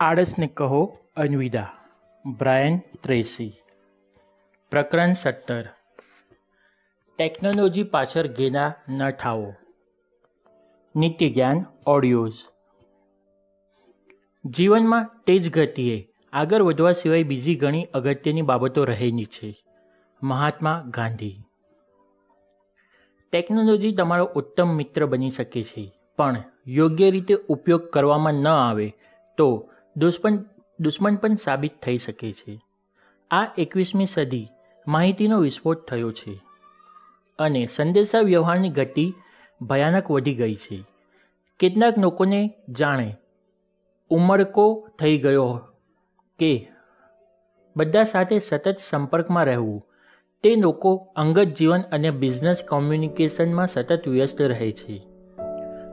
આળસને કહો અનવિદા. બ્રાયન ત્રેસી. પ્રકરણ સત્તર. ટેકનોલોજી પાછળ ઘેના ન ઠાવો નિત્ય જ્ઞાન, ઓડિયોઝ. જીવનમાં તેજ ગતિએ આગળ વધવા સિવાય બીજી ઘણી અગત્યની બાબતો રહેલી છે. મહાત્મા ગાંધી. ટેકનોલોજી તમારો ઉત્તમ મિત્ર બની શકે છે, પણ યોગ્ય રીતે ઉપયોગ કરવામાં ન આવે તો દુશ્મન દુશ્મન પણ સાબિત થઈ શકે છે. આ એકવીસમી સદી માહિતીનો વિસ્ફોટ થયો છે અને સંદેશા વ્યવહારની ગતિ ભયાનક વધી ગઈ છે. કેટલાક લોકોને જાણે ઉમળકો થઈ ગયો કે બધા સાથે સતત સંપર્કમાં રહેવું. તે લોકો અંગત જીવન અને બિઝનેસ કોમ્યુનિકેશનમાં સતત વ્યસ્ત રહે છે.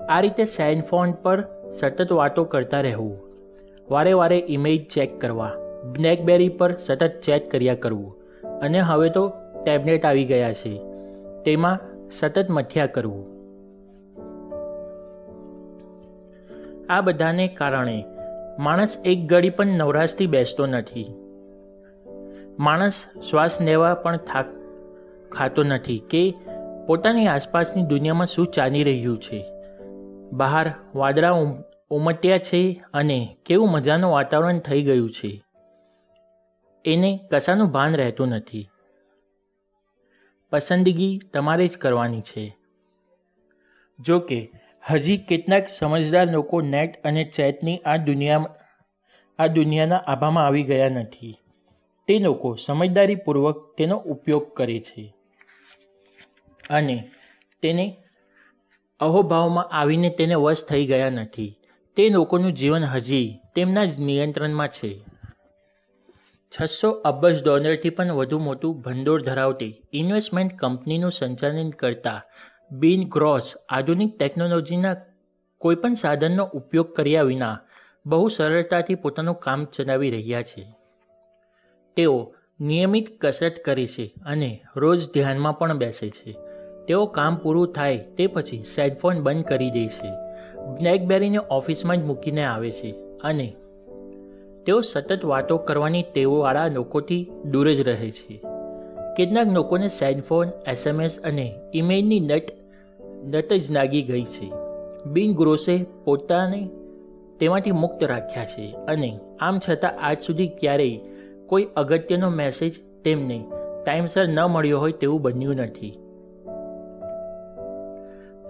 આ રીતે સેલ ફોન પર સતત વાતો કરતા રહેવું. વારે વારે ઇમેજ ચેક કરવા. બ્લેકબેરી પર સતત ચેક કર્યા કરવું. અને હવે તો ટેબ્લેટ આવી ગયા છે. તેમાં સતત મથ્યા કરવું. આ બધાને કારણે માણસ એક ઘડી પણ નવરાશથી બેસતો નથી. માણસ શ્વાસ લેવા પણ થાક ખાતો નથી કે પોતાની આસપાસની દુનિયામાં શું ચાલી રહ્યું છે. બહાર વાદળા ઉમટ્યા છે અને કેવું મજાનું વાતાવરણ થઈ ગયું છે. એને કશાનું ભાન રહેતું નથી. પસંદગી તમારે જ કરવાની છે. જો કે, હજી કેટલાક સમજદાર લોકો નેટ અને ચેટની આ દુનિયા આ દુનિયાના આભામાં આવી ગયા નથી. તે લોકો સમજદારીપૂર્વક તેનો ઉપયોગ કરે છે. અને તેને અહોભાવમાં આવીને તેને વશ થઈ ગયા નથી. તે લોકોનું જીવન હજી તેમના જ નિયંત્રણમાં છે. છસો અબજ ડોલરથી પણ વધુ મોટું ભંડોળ ધરાવતી ઇન્વેસ્ટમેન્ટ કંપનીનું સંચાલન કરતા બિન ગ્રોસ આધુનિક ટેકનોલોજીના કોઈપણ સાધનનો ઉપયોગ કર્યા વિના બહુ સરળતાથી પોતાનું કામ ચલાવી રહ્યા છે. તેઓ નિયમિત કસરત કરે છે અને રોજ ધ્યાનમાં પણ બેસે છે. તેઓ કામ પૂરું થાય તે પછી સેલફોન બંધ કરી દે છે. બ્લેકબેરીને ઓફિસમાં જ મૂકીને આવે છે. અને તેઓ સતત વાતો કરવાની ટેવવાળા લોકોથી દૂર જ રહે છે. કેટલાક લોકોને સેલફોન એસએમએસ અને ઇમેઇલની નટ નટ જ લાગી ગઈ છે. બિન ગ્રોસે પોતાને તેમાંથી મુક્ત રાખ્યા છે. અને આમ છતાં આજ સુધી ક્યારેય કોઈ અગત્યનો મેસેજ તેમને ટાઈમસર ન મળ્યો હોય તેવું બન્યું નથી.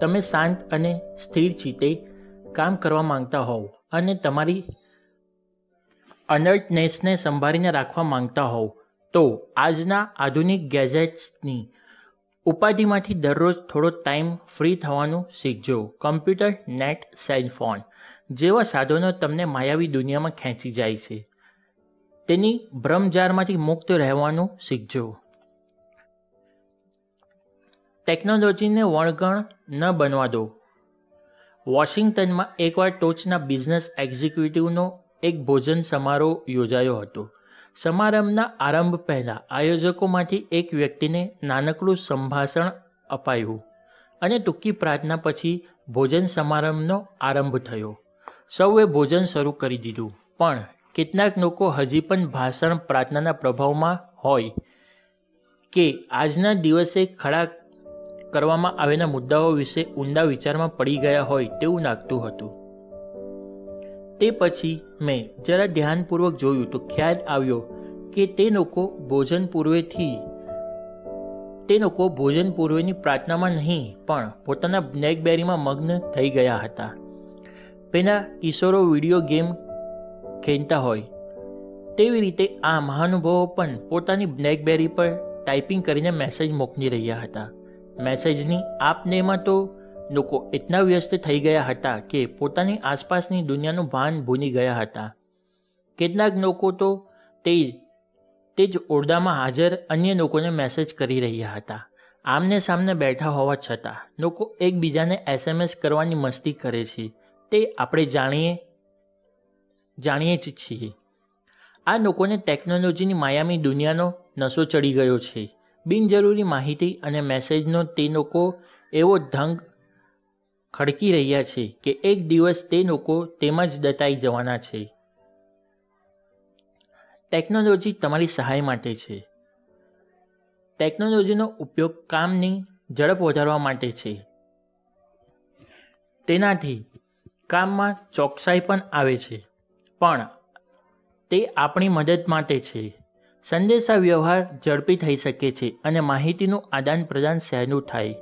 તમે શાંત અને સ્થિર ચિત્તે કામ કરવા માંગતા હોવ અને તમારી અનર્ટનેસને સંભાળીને રાખવા માંગતા હોવ, તો આજના આધુનિક ગેજેટ્સની ઉપાધિમાંથી દરરોજ થોડો ટાઈમ ફ્રી થવાનું શીખજો. કમ્પ્યુટર, નેટ, સેલ ફોન જેવા સાધનો તમને માયાવી દુનિયામાં ખેંચી જાય છે. તેની ભ્રમજારમાંથી મુક્ત રહેવાનું શીખજો. ટેકનોલોજીને વણગણ ન બનવા દો. વોશિંગ્ટનમાં એકવાર ટોચના બિઝનેસ એક્ઝિક્યુટિવનો એક ભોજન સમારોહ યોજાયો હતો. સમારંભના આરંભ પહેલાં આયોજકોમાંથી એક વ્યક્તિને નાનકડું સંભાષણ અપાયું અને ટૂંકી પ્રાર્થના પછી ભોજન સમારંભનો આરંભ થયો. સૌએ ભોજન શરૂ કરી દીધું, પણ કેટલાક લોકો હજી પણ ભાષણ પ્રાર્થનાના પ્રભાવમાં હોય કે આજના દિવસે ખડા કરવામાં આવેલા મુદ્દાઓ વિશે ઊંડા વિચારમાં પડી ગયા હોય તેવું લાગતું હતું. તે પછી મેં જરા ધ્યાનપૂર્વક જોયું તો ખ્યાલ આવ્યો કે તે લોકો ભોજન પૂર્વેથી, તે લોકો ભોજન પૂર્વેની પ્રાર્થનામાં નહીં, પણ પોતાના બ્લેકબેરીમાં મગ્ન થઈ ગયા હતા. પેલા કિશોરો વીડિયો ગેમ ખેંચતા હોય. તેવી રીતે આ મહાનુભાવો પણ પોતાની બ્લેકબેરી પર ટાઈપિંગ કરીને મેસેજ મોકલી રહ્યા હતા. મેસેજની આપનેમાં તો લોકો એટલા વ્યસ્ત થઈ ગયા હતા કે પોતાની આસપાસની દુનિયાનું ભાન ભૂલી ગયા હતા. કેટલાક લોકો તો તે તે જ ઓરડામાં હાજર અન્ય લોકોને મેસેજ કરી રહ્યા હતા. આમને સામને બેઠા હોવા છતાં લોકો એકબીજાને એસએમએસ કરવાની મસ્તી કરે છે. તે આપણે જાણીએ જાણીએ જ છીએ. આ લોકોને ટેકનોલોજીની માયામી દુનિયાનો નશો ચડી ગયો છે. બિનજરૂરી માહિતી અને મેસેજનો તે લોકો એવો ઢંગ ખડકી રહ્યા છે કે એક દિવસ તે લોકો તેમાં જ દટાઈ જવાના છે. ટેકનોલોજી તમારી સહાય માટે છે. ટેકનોલોજીનો ઉપયોગ કામની ઝડપ વધારવા માટે છે. તેનાથી કામમાં ચોકસાઈ પણ આવે છે, પણ તે આપણી મદદ માટે છે. સંદેશા વ્યવહાર ઝડપી થઈ શકે છે અને માહિતીનું આદાન પ્રદાન સહેલું થાય.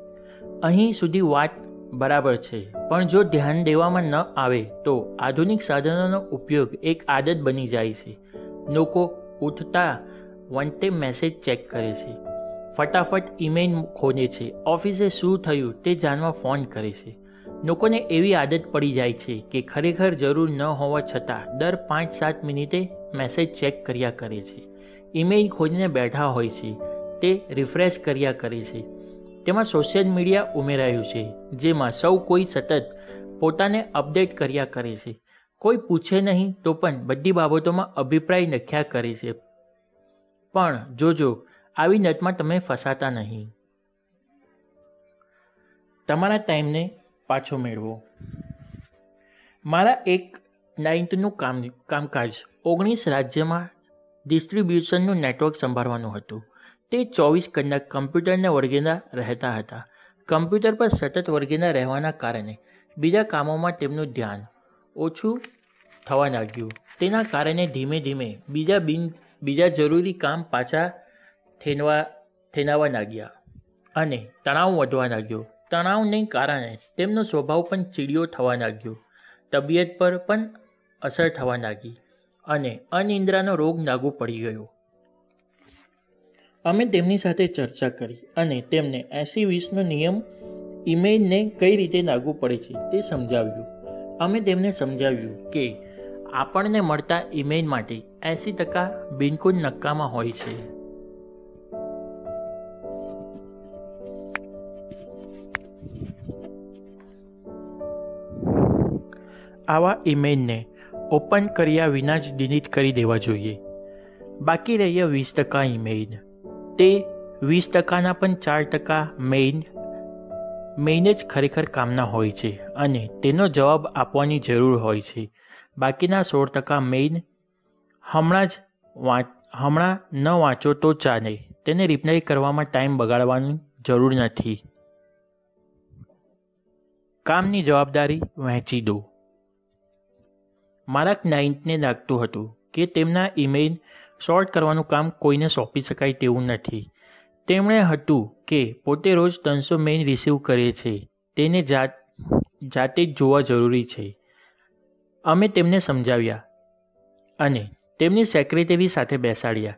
અહીં સુધી વાત બરાબર છે, પણ જો ધ્યાન દેવામાં ન આવે, તો આધુનિક સાધનોનો ઉપયોગ એક આદત બની જાય છે. લોકો ઉઠતા વનટે મેસેજ ચેક કરે છે. ફટાફટ ઈમેલ ખોલે છે. ઓફિસે શું થયું તે જાણવા ફોન કરે છે. લોકોને એવી આદત પડી જાય છે કે ખરેખર જરૂર ન હોવા છતાં દર પાંચ સાત મિનિટે મેસેજ ચેક કર્યા કરે છે. ઈમેલ ખોજીને બેઠા હોય છે. તે રિફ્રેશ કર્યા કરે છે. તેમાં સોશિયલ મીડિયા ઉમેરાયું છે, જેમાં સૌ કોઈ સતત પોતાને અપડેટ કર્યા કરે છે. કોઈ પૂછે નહીં તો પણ બધી બાબતોમાં અભિપ્રાય નખ્યા કરે છે. પણ જોજો, આવી નટમાં તમે ફસાતા નહીં. તમારા ટાઈમને પાછો મેળવો. મારા એક નાઇન્થનું કામ, કામકાજ ઓગણીસ રાજ્યમાં ડિસ્ટ્રીબ્યુશનનું નેટવર્ક સંભાળવાનું હતું. તે ચોવીસ કલાક કમ્પ્યુટરને વળગેલા રહેતા હતા. કમ્પ્યુટર પર સતત વળગેલા રહેવાના કારણે બીજા કામોમાં તેમનું ધ્યાન ઓછું થવા લાગ્યું. તેના કારણે ધીમે ધીમે બીજા બિન, બીજા જરૂરી કામ પાછા થેનવા, થેનાવા લાગ્યા અને તણાવ વધવા લાગ્યો. તણાવને કારણે તેમનો સ્વભાવ પણ ચીડિયો થવા લાગ્યો. તબિયત પર પણ અસર થવા લાગી. અને અનિંદ્રાનો રોગ લાગુ પડી ગયો. અમે તેમની સાથે ચર્ચા કરી અને તેમને એસી વીસનો નિયમ ઇમેજને કઈ રીતે લાગુ પડે છે તે સમજાવ્યું. અમે તેમને સમજાવ્યું કે આપણને મળતા ઇમેજ માટે એંસી ટકા બિલકુલ નક્કામાં હોય છે. આવા ઈમેલને ઓપન કર્યા વિના જ ડિલીટ કરી દેવા જોઈએ. બાકી રહ્યા વીસ ટકા ઇમેઇલ તે વીસ ટકાના પણ ચાર ટકા મેઇન મેઇન જ ખરેખર કામના હોય છે અને તેનો જવાબ આપવાની જરૂર હોય છે. બાકીના સોળ ટકા મેઇન, હમણાં જ વાંચ, હમણાં ન વાંચો તો ચાલે. તેને રિપ્લાય કરવામાં ટાઈમ બગાડવાની જરૂર નથી. કામની જવાબદારી વહેંચી દો. મારા ક્લાયન્ટને લાગતું હતું કે તેમના ઈમેલ શોર્ટ કરવાનું કામ કોઈને સોંપી શકાય તેવું નથી. તેમણે હતું કે પોતે રોજ ત્રણસો મેઇલ રિસીવ કરે છે. તેને જાત, જાતે જ જોવા જરૂરી છે. અમે તેમને સમજાવ્યા અને તેમની સેક્રેટરી સાથે બેસાડ્યા.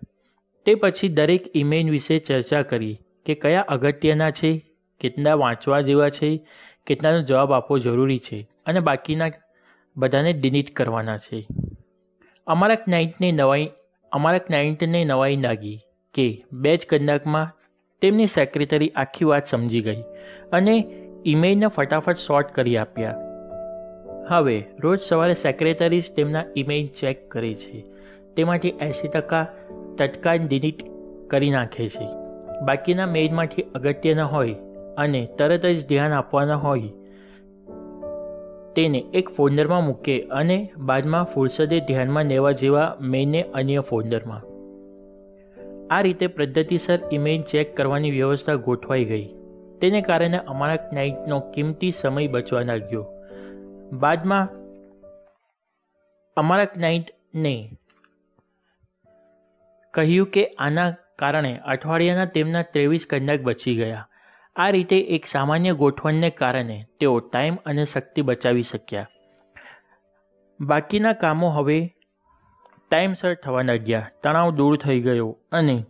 તે પછી દરેક ઈમેલ વિશે ચર્ચા કરી કે કયા અગત્યના છે, કેટલા વાંચવા જેવા છે, કેટલાનો જવાબ આપવો જરૂરી છે અને બાકીના બધાને ડિલીટ કરવાના છે. અમારા ક્લાયન્ટને નવાઈ, અમારા ક્લાયન્ટને નવાઈ લાગી કે બે જ કલાકમાં તેમની સેક્રેટરી આખી વાત સમજી ગઈ અને ઈમેલને ફટાફટ શોર્ટ કરી આપ્યા. હવે રોજ સવારે સેક્રેટરી જ તેમના ઈમેલ ચેક કરે છે. તેમાંથી એંસી ટકા તત્કાલ ડિલીટ કરી નાખે છે. બાકીના મેઇલમાંથી અગત્યના હોય અને તરત જ ધ્યાન આપવાના હોય તેને એક ફોલ્ડરમાં મૂકે અને બાદમાં ફુરસદે ધ્યાનમાં લેવા જેવા મેઇનને અન્ય ફોલ્ડરમાં. આ રીતે પદ્ધતિસર ઈમેલ ચેક કરવાની વ્યવસ્થા ગોઠવાઈ ગઈ. તેને કારણે અમારા ક્લાયન્ટનો કિંમતી સમય બચવા લાગ્યો. બાદમાં અમારા ક્લાયન્ટને કહ્યું કે આના કારણે અઠવાડિયાના તેમના ત્રેવીસ કલાક બચી ગયા. આ રીતે એક સામાન્ય ગોઠવણને કારણે તેઓ ટાઈમ અને શક્તિ બચાવી શક્યા. બાકીના કામો હવે ટાઈમસર થવા લાગ્યા. તણાવ દૂર થઈ ગયો અને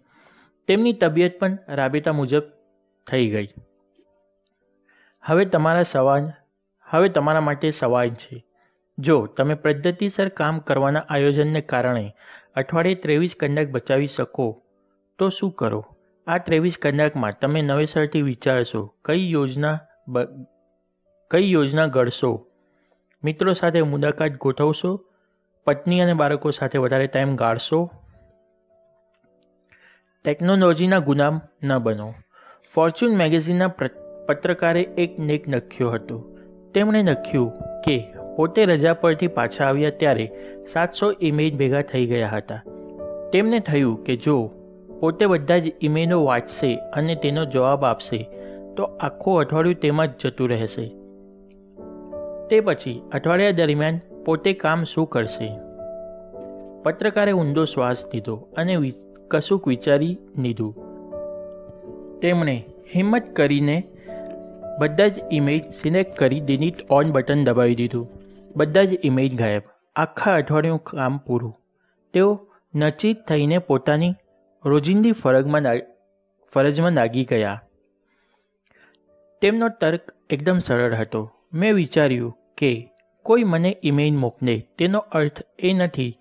તેમની તબિયત પણ રાબેતા મુજબ થઈ ગઈ. હવે તમારા સવાલ, હવે તમારા માટે સવાલ છે. જો તમે પદ્ધતિસર કામ કરવાના આયોજનને કારણે અઠવાડિયે ત્રેવીસ કલાક બચાવી શકો, તો શું કરો? આ ત્રેવીસ કલાકમાં તમે નવેસરથી વિચારશો, કઈ યોજના કઈ યોજના ઘડશો? મિત્રો સાથે મુલાકાત ગોઠવશો, પત્ની અને બાળકો સાથે વધારે ટાઈમ ગાળશો. ટેકનોલોજીના ગુલામ ન બનો. ફોર્ચ્યુન મેગેઝિનના પત્રકારે એક નેક લખ્યો હતો. તેમણે લખ્યું કે, પોતે રજા પરથી પાછા આવ્યા ત્યારે સાતસો ઇમેજ ભેગા થઈ ગયા હતા. તેમને થયું કે જો પોતે બધા જ ઈમેલો વાંચશે અને તેનો જવાબ આપશે. તો આખું અઠવાડિયું તેમાં જ જતું રહેશે. તે પછી અઠવાડિયા દરમિયાન પોતે કામ શું કરશે? પત્રકારે ઊંડો શ્વાસ લીધો અને કશુંક વિચારી લીધું. તેમણે હિંમત કરીને બધા જ ઇમેજ સિલેક્ટ કરી ડિલીટ ઓન બટન દબાવી દીધું. બધા જ ઇમેજ ગાયબ. આખા અઠવાડિયું કામ પૂરું. તેઓ નચિત થઈને પોતાની રોજિંદી ફરજમાં ફરજમાં લાગી ગયા. તેમનો તર્ક એકદમ સરળ હતો. મેં વિચાર્યું કે કોઈ મને ઇમેઇલ મોકલે, તેનો અર્થ એ નથી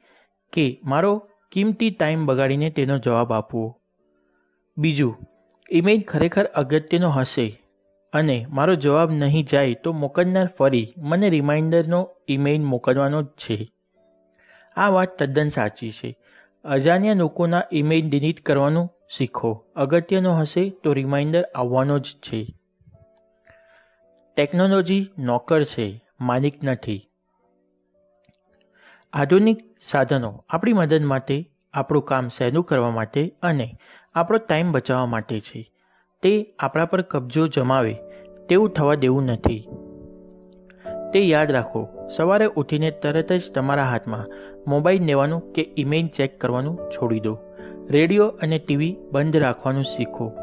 કે મારો કિંમતી ટાઈમ બગાડીને તેનો જવાબ આપવો. બીજું ઇમેઇલ ખરેખર અગત્યનો હશે અને મારો જવાબ નહીં જાય તો મોકલનાર ફરી મને રિમાઇન્ડરનો ઇમેઇલ મોકલવાનો જ છે. આ વાત તદ્દન સાચી છે. અજાણ્યા લોકોના ઇમેઇલ ડિલીટ કરવાનું શીખો. અગત્યનો હશે તો રિમાઇન્ડર આવવાનો જ છે. ટેકનોલોજી નોકર છે, માલિક નથી. આધુનિક સાધનો આપણી મદદ માટે, આપણું કામ સહેલું કરવા માટે અને આપણો ટાઈમ બચાવવા માટે છે. તે આપણા પર કબજો જમાવે, તેવું થવા દેવું નથી. તે યાદ રાખો, સવારે ઉઠીને તરત જ તમારા હાથમાં મોબાઈલ લેવાનું કે ઈમેલ ચેક કરવાનું છોડી દો. રેડિયો અને ટીવી બંધ રાખવાનું શીખો.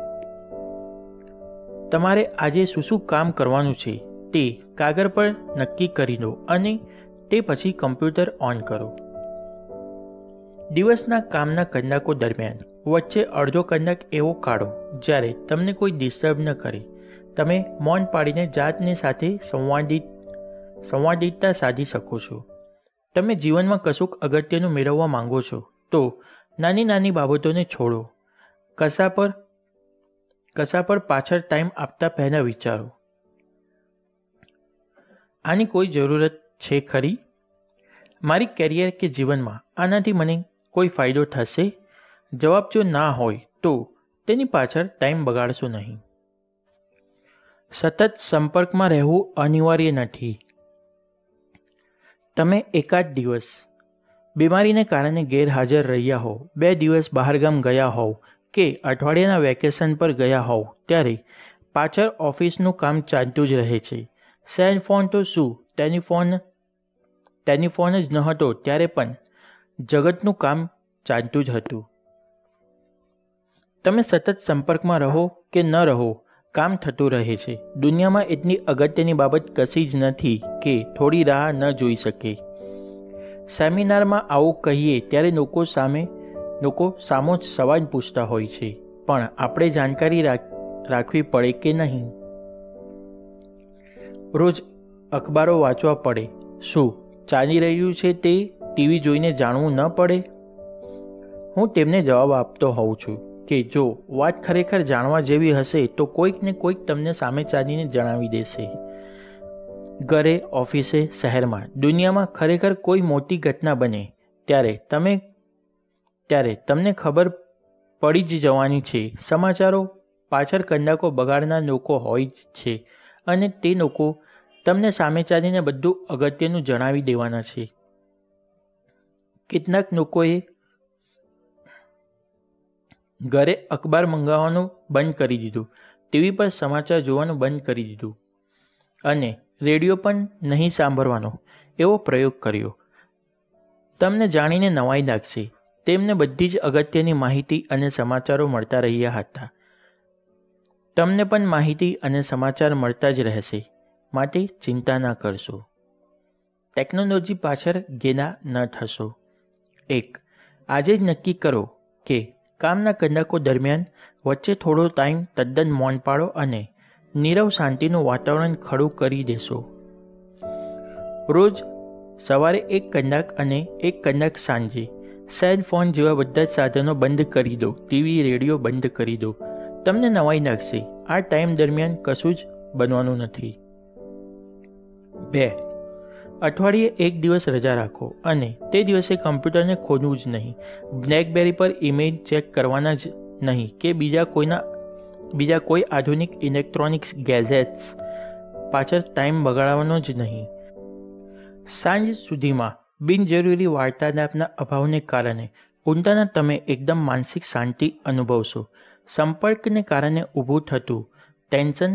તમારે આજે શું શું કામ કરવાનું છે તે કાગળ પર નક્કી કરી દો અને તે પછી કમ્પ્યુટર ઓન કરો. દિવસના કામના કલાકો દરમિયાન વચ્ચે અડધો કલાક એવો કાઢો જ્યારે તમને કોઈ ડિસ્ટર્બ ન કરે. તમે મૌન પાડીને જાતને સાથે સંવાદિત સંવાદિતતા સાધી શકો છો. તમે જીવનમાં કશુંક અગત્યનું મેળવવા માંગો છો, તો નાની નાની બાબતોને છોડો. કશા પર કશા પર પાછળ ટાઈમ આપતા પહેલાં વિચારો. આની કોઈ જરૂરત છે ખરી? મારી કેરિયર કે જીવનમાં આનાથી મને કોઈ ફાયદો થશે? જવાબ જો ના હોય, તો તેની પાછળ ટાઈમ બગાડશો નહીં. સતત સંપર્કમાં રહેવું અનિવાર્ય નથી. તમે એકાદ દિવસ બીમારીને કારણે ગેરહાજર રહ્યા હોવ, બે દિવસ બહારગામ ગયા હોવ કે અઠવાડિયાના વેકેશન પર ગયા હોવ, ત્યારે પાછળ ઓફિસનું કામ ચાલતું જ રહે છે. સેલ ફોન તો શું? ટેલિફોન ટેલિફોન જ ન હતો ત્યારે પણ જગતનું કામ ચાલતું જ હતું. તમે સતત સંપર્કમાં રહો કે ન રહો કામ થતું રહે છે. દુનિયામાં એટલી અગત્યની બાબત કશી જ નથી કે થોડી રાહ ન જોઈ શકે. સેમિનારમાં આવું કહીએ ત્યારે લોકો સામે, લોકો સામો જ સવાલ પૂછતા હોય છે, પણ આપણે જાણકારી રાખવી પડે કે નહીં? રોજ અખબારો વાંચવા પડે. શું ચાલી રહ્યું છે તે ટીવી જોઈને જાણવું ન પડે? હું તેમને જવાબ આપતો હોઉં છું. કે જો વાત ખરેખર જાણવા જેવી હશે, તો કોઈક ને કોઈક તમને સામે ચાલીને જણાવી દેશે. ઘરે, ઓફિસે, શહેરમાં, દુનિયામાં ખરેખર કોઈ મોટી ઘટના બને, ત્યારે તમે, ત્યારે તમને ખબર પડી જ જવાની છે. સમાચારો પાછળ કલાકો બગાડનાર લોકો હોય જ છે, અને તે લોકો તમને સામે ચાલીને બધું અગત્યનું જણાવી દેવાના છે. કેટલાક લોકોએ ઘરે અખબાર મંગાવવાનું બંધ કરી દીધું. ટીવી પર સમાચાર જોવાનું બંધ કરી દીધું. અને રેડિયો પણ નહીં સાંભળવાનો એવો પ્રયોગ કર્યો. તમને જાણીને નવાઈ લાગશે. તેમને બધી જ અગત્યની માહિતી અને સમાચારો મળતા રહ્યા હતા. તમને પણ માહિતી અને સમાચાર મળતા જ રહેશે. માટે ચિંતા ના કરશો. ટેકનોલોજી પાછળ ગેના ન થશો એક, આજે જ નક્કી કરો કે કામના કલાકો દરમિયાન વચ્ચે થોડો ટાઈમ તદ્દન મૌન પાડો અને નીરવ શાંતિનું વાતાવરણ ખડું કરી દેશો. રોજ સવારે એક કલાક અને એક કલાક સાંજે સેલ ફોન જેવા બધા જ સાધનો બંધ કરી દો, ટીવી, રેડિયો બંધ કરી દો. તમને નવાઈ નાખશે આ ટાઈમ દરમિયાન કશું જ બનવાનું નથી. બે અઠવાડિયે એક દિવસ રજા રાખો અને તે દિવસે કમ્પ્યુટરને ખોલવું જ નહીં. બ્લેકબેરી પર ઇમેજ ચેક કરવાના જ નહીં કે બીજા કોઈના, બીજા કોઈ આધુનિક ઇલેક્ટ્રોનિક્સ ગેઝેટ્સ પાછળ ટાઈમ બગાડવાનો જ નહીં. સાંજ સુધીમાં બિનજરૂરી વાર્તાલાપના અભાવને કારણે ઊંટાના તમે એકદમ માનસિક શાંતિ અનુભવશો. સંપર્કને કારણે ઊભું થતું ટેન્શન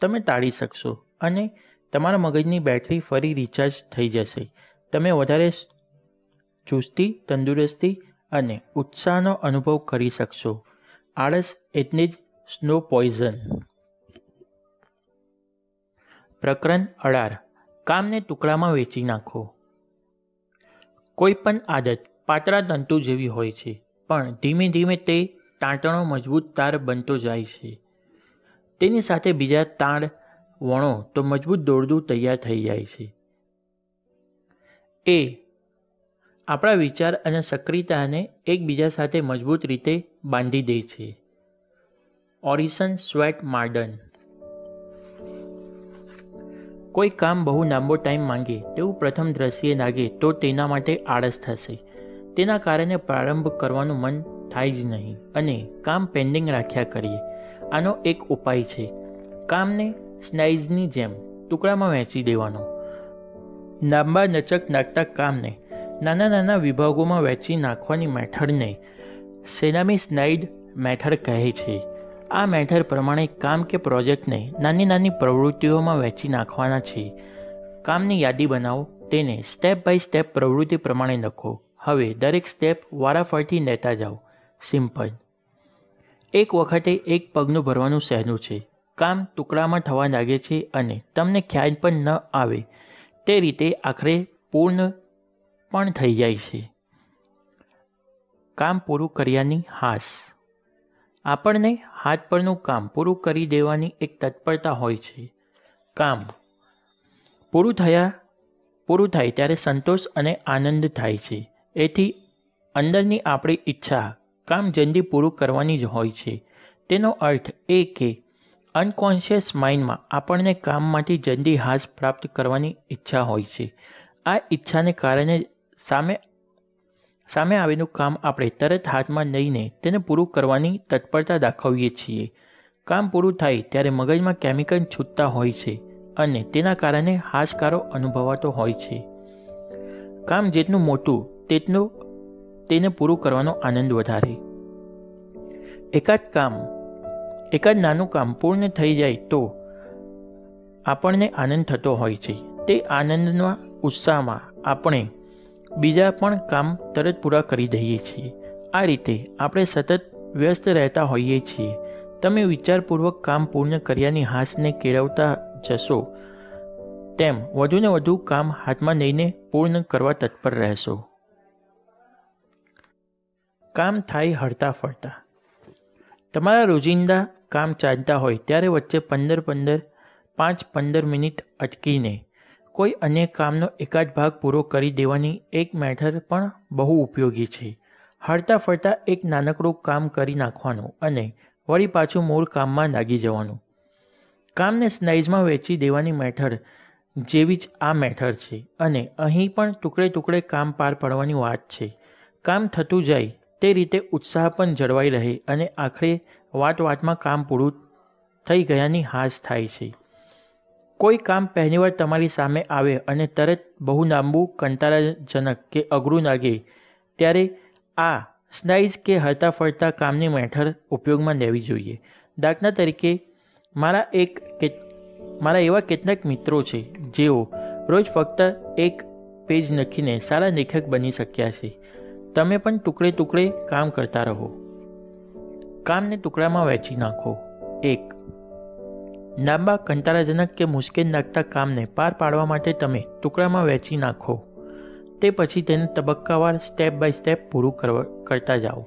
તમે ટાળી શકશો અને તમારા મગજની બેટરી ફરી રિચાર્જ થઈ જશે. તમે વધારે ચુસ્તી, તંદુરસ્તી અને ઉત્સાહનો અનુભવ કરી શકશો. આળસ એટલે જ સ્નો પોઈઝન પ્રકરણ અઢાર. કામને ટુકડામાં વેચી નાખો. કોઈ પણ આદત પાતળા તંતુ જેવી હોય છે, પણ ધીમે ધીમે તે તાંટણો મજબૂત તાર બનતો જાય છે. તેની સાથે બીજા તાણ વણો તો મજબૂત દોરડું તૈયાર થઈ જાય છે. એ. આપણા વિચાર અને સક્રિયતાને એકબીજા સાથે મજબૂત રીતે બાંધી દે છે. Orison Swett Marden. કોઈ કામ બહુ લાંબો ટાઈમ માંગે તેવું પ્રથમ દ્રશ્યે લાગે તો તેના માટે આળસ થશે. તેના કારણે પ્રારંભ કરવાનું મન થાય જ નહીં અને કામ પેન્ડિંગ રાખ્યા કરીએ. આનો એક ઉપાય છે. કામને સ્નાઇઝની જેમ ટુકડામાં વહેંચી દેવાનો. લાંબા નચક નાખતા કામને નાના નાના વિભાગોમાં વહેંચી નાખવાની મેથડને સેનામી સ્નાઇડ મેથડ કહે છે. આ મેથડ પ્રમાણે કામ કે પ્રોજેક્ટને નાની નાની પ્રવૃત્તિઓમાં વહેંચી નાખવાના છે. કામની યાદી બનાવો, તેને સ્ટેપ બાય સ્ટેપ પ્રવૃત્તિ પ્રમાણે લખો. હવે દરેક સ્ટેપ વારાફરતી લેતા જાઓ. સિમ્પલ. એક વખતે એક પગનું ભરવાનું સહેલું છે. કામ ટુકડામાં થવા લાગે છે અને તમને ખ્યાલ પણ ન આવે, તે રીતે આખરે પૂર્ણ પણ થઈ જાય છે. કામ પૂરું કર્યાની હાસ. આપણને હાથ પરનું કામ પૂરું કરી દેવાની એક તત્પરતા હોય છે. કામ પૂરું થયા, પૂરું થાય ત્યારે સંતોષ અને આનંદ થાય છે. એથી અંદરની આપણી ઈચ્છા કામ જલ્દી પૂરું કરવાની જ હોય છે. તેનો અર્થ એ કે અનકોન્શિયસ માઇન્ડમાં આપણને કામમાંથી જલ્દી હાશ પ્રાપ્ત કરવાની ઈચ્છા હોય છે. આ ઈચ્છાને કારણે સામે સામે આવેલું કામ આપણે તરત હાથમાં લઈને તેને પૂરું કરવાની તત્પરતા દાખવીએ છીએ. કામ પૂરું થાય ત્યારે મગજમાં કેમિકલ છૂટતા હોય છે અને તેના કારણે હાશકારો અનુભવાતો હોય છે. કામ જેટલું મોટું તેટલું તેને પૂરું કરવાનો આનંદ વધારે. એકાદ કામ એકાદ નાનું કામ પૂર્ણ થઈ જાય તો આપણને આનંદ થતો હોય છે. તે આનંદના ઉત્સાહમાં આપણે બીજા પણ કામ તરત પૂરા કરી દઈએ છીએ. આ રીતે આપણે સતત વ્યસ્ત રહેતા હોઈએ છીએ. તમે વિચારપૂર્વક કામ પૂર્ણ કર્યાની હાસને કેળવતા જશો, તેમ વધુને વધુ કામ હાથમાં લઈને પૂર્ણ કરવા તત્પર રહેશો. કામ થાય હરતા ફરતા. તમારા રોજિંદા કામ ચાલતા હોય ત્યારે વચ્ચે પંદર પંદર, પાંચ પંદર મિનિટ અટકીને કોઈ અન્ય કામનો એકાદ ભાગ પૂરો કરી દેવાની એક મેથડ પણ બહુ ઉપયોગી છે. હરતા ફરતા એક નાનકડું કામ કરી નાખવાનું અને વળી પાછું મૂળ કામમાં લાગી જવાનું. કામને સ્નાઇઝમાં વેચી દેવાની મેથડ જેવી જ આ મેથડ છે અને અહીં પણ ટુકડે ટુકડે કામ પાર પાડવાની વાત છે. કામ થતું જાય તે રીતે ઉત્સાહ પણ જળવાઈ રહે અને આખરે વાત વાતમાં કામ પૂરું થઈ ગયાની હાશ થાય છે. કોઈ કામ પહેલીવાર તમારી સામે આવે અને તરત બહુ લાંબુ કંટાળાજનક કે અઘરું લાગે, ત્યારે આ સ્નાઇઝ કે હરતા ફરતા કામની મેથડ ઉપયોગમાં લેવી જોઈએ. દાખલા તરીકે, મારા એક મારા એવા કેટલાક મિત્રો છે, જેઓ રોજ ફક્ત એક પેજ લખીને સારા લેખક બની શક્યા છે. તમે પણ ટુકડે ટુકડે કામ કરતા રહો. કામને ટુકડામાં વહેંચી નાખો. એક, લાંબા કંટાળાજનક કે મુશ્કેલ લાગતા કામને પાર પાડવા માટે તમે ટુકડામાં વહેંચી નાખો. તે પછી તેને તબક્કાવાર સ્ટેપ બાય સ્ટેપ પૂરું કરતા જાઓ.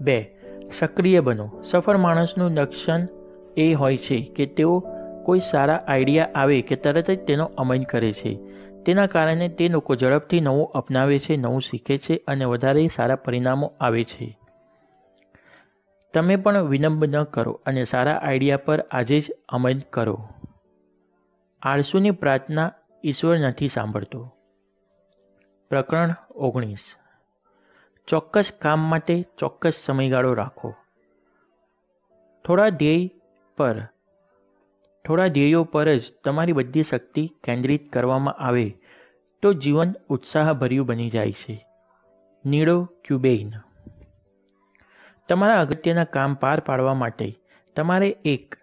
બે, સક્રિય બનો. સફળ માણસનું લક્ષણ એ હોય છે કે તેઓ કોઈ સારા આઈડિયા આવે કે તરત જ તેનો અમલ કરે છે. તેના કારણે તે લોકો ઝડપથી નવું અપનાવે છે, નવું શીખે છે અને વધારે સારા પરિણામો આવે છે. તમે પણ વિલંબ ન કરો અને સારા આઈડિયા પર આજે જ અમલ કરો. આળસુની પ્રાર્થના ઈશ્વર નથી સાંભળતો. પ્રકરણ ઓગણીસ. ચોક્કસ કામ માટે ચોક્કસ સમયગાળો રાખો. થોડા ધ્યેય પર થોડા ધ્યેયો પર જ તમારી બધી શક્તિ કેન્દ્રિત કરવામાં આવે, તો જીવન ઉત્સાહભર્યું બની જાય છે. નીડો ક્યુબેઇન. તમારા અગત્યના કામ પાર પાડવા માટે તમારે એક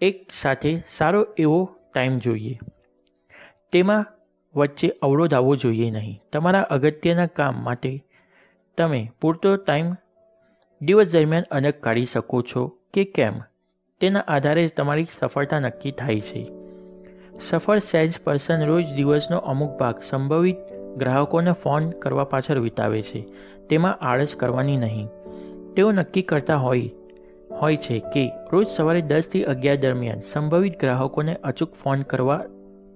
એક સાથે સારો એવો ટાઈમ જોઈએ. તેમાં વચ્ચે અવરોધ આવવો જોઈએ નહીં. તમારા અગત્યના કામ માટે તમે પૂરતો ટાઈમ દિવસ દરમિયાન અલગ કાઢી શકો છો કે કેમ? તેના આધારે તમારી સફળતા નક્કી થાય છે. સફળ સેલ્સ પર્સન રોજ દિવસનો અમુક ભાગ સંભવિત ગ્રાહકોને ફોન કરવા પાછળ વિતાવે છે. તેમાં આળસ કરવાની નહીં. તેઓ નક્કી કરતા હોય હોય છે કે રોજ સવારે દસથી અગિયાર દરમિયાન સંભવિત ગ્રાહકોને અચૂક ફોન કરવા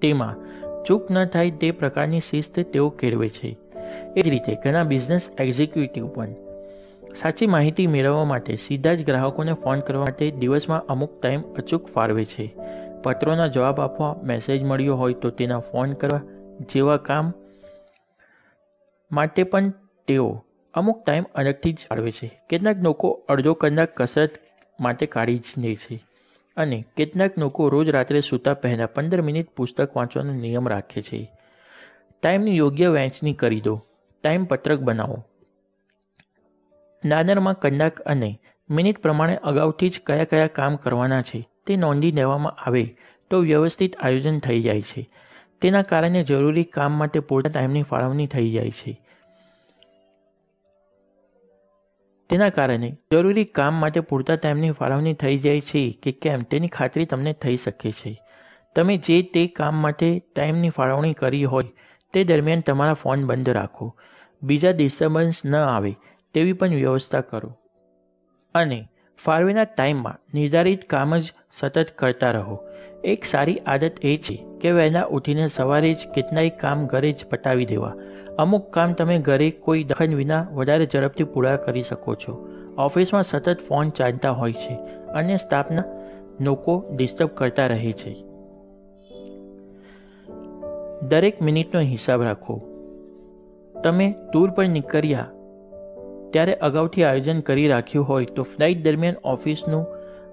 તેમાં ચૂક ન થાય તે પ્રકારની શિસ્ત તેઓ કેળવે છે. એ જ રીતે ઘણા બિઝનેસ એક્ઝિક્યુટિવ પણ સાચી માહિતી મેળવવા માટે સીધા જ ગ્રાહકોને ફોન કરવા માટે દિવસમાં અમુક ટાઈમ અચૂક ફાળવે છે. પત્રોના જવાબ આપવા મેસેજ મળ્યો હોય તો તેના ફોન કરવા જેવા કામ માટે પણ તેઓ અમુક ટાઈમ અલગથી જ ફાળવે છે. કેટલાક લોકો અડધો કલાક કસરત માટે કાઢી જ લે છે અને કેટલાક લોકો રોજ રાત્રે સૂતા પહેલાં પંદર મિનિટ પુસ્તક વાંચવાનો નિયમ રાખે છે. ટાઈમની યોગ્ય વહેંચણી કરી દો. ટાઈમ પત્રક બનાવો. નાદરમાં કલાક અને મિનિટ પ્રમાણે અગાઉથી જ કયા કયા કામ કરવાના છે તે નોંધી લેવામાં આવે તો વ્યવસ્થિત આયોજન થઈ જાય છે. તેના કારણે જરૂરી કામ માટે પૂરતા ટાઈમની ફાળવણી થઈ જાય છે. તેના કારણે જરૂરી કામ માટે પૂરતા ટાઈમની ફાળવણી થઈ જાય છે કે કેમ તેની ખાતરી તમને થઈ શકે છે. તમે જે તે કામ માટે ટાઈમની ફાળવણી કરી હોય તે દરમિયાન તમારા ફોન બંધ રાખો. બીજા ડિસ્ટર્બન્સ ન આવે તેવી પણ વ્યવસ્થા કરો. અને ફાળવેના ટાઈમમાં નિર્ધારિત કામ જ સતત કરતા રહો. એક સારી આદત એ છે કે વહેલા ઉઠીને સવારે જ કેટલાય કામ ઘરે જ પતાવી દેવા. અમુક કામ તમે ઘરે કોઈ દખન વિના વધારે ઝડપથી પૂરા કરી શકો છો. ઓફિસમાં સતત ફોન ચાલતા હોય છે અને સ્ટાફના લોકો ડિસ્ટર્બ કરતા રહે છે. દરેક મિનિટનો હિસાબ રાખો. તમે ટૂર પર નીકળ્યા ત્યારે અગાઉથી આયોજન કરી રાખ્યું હોય તો ફ્લાઇટ દરમિયાન ઓફિસનું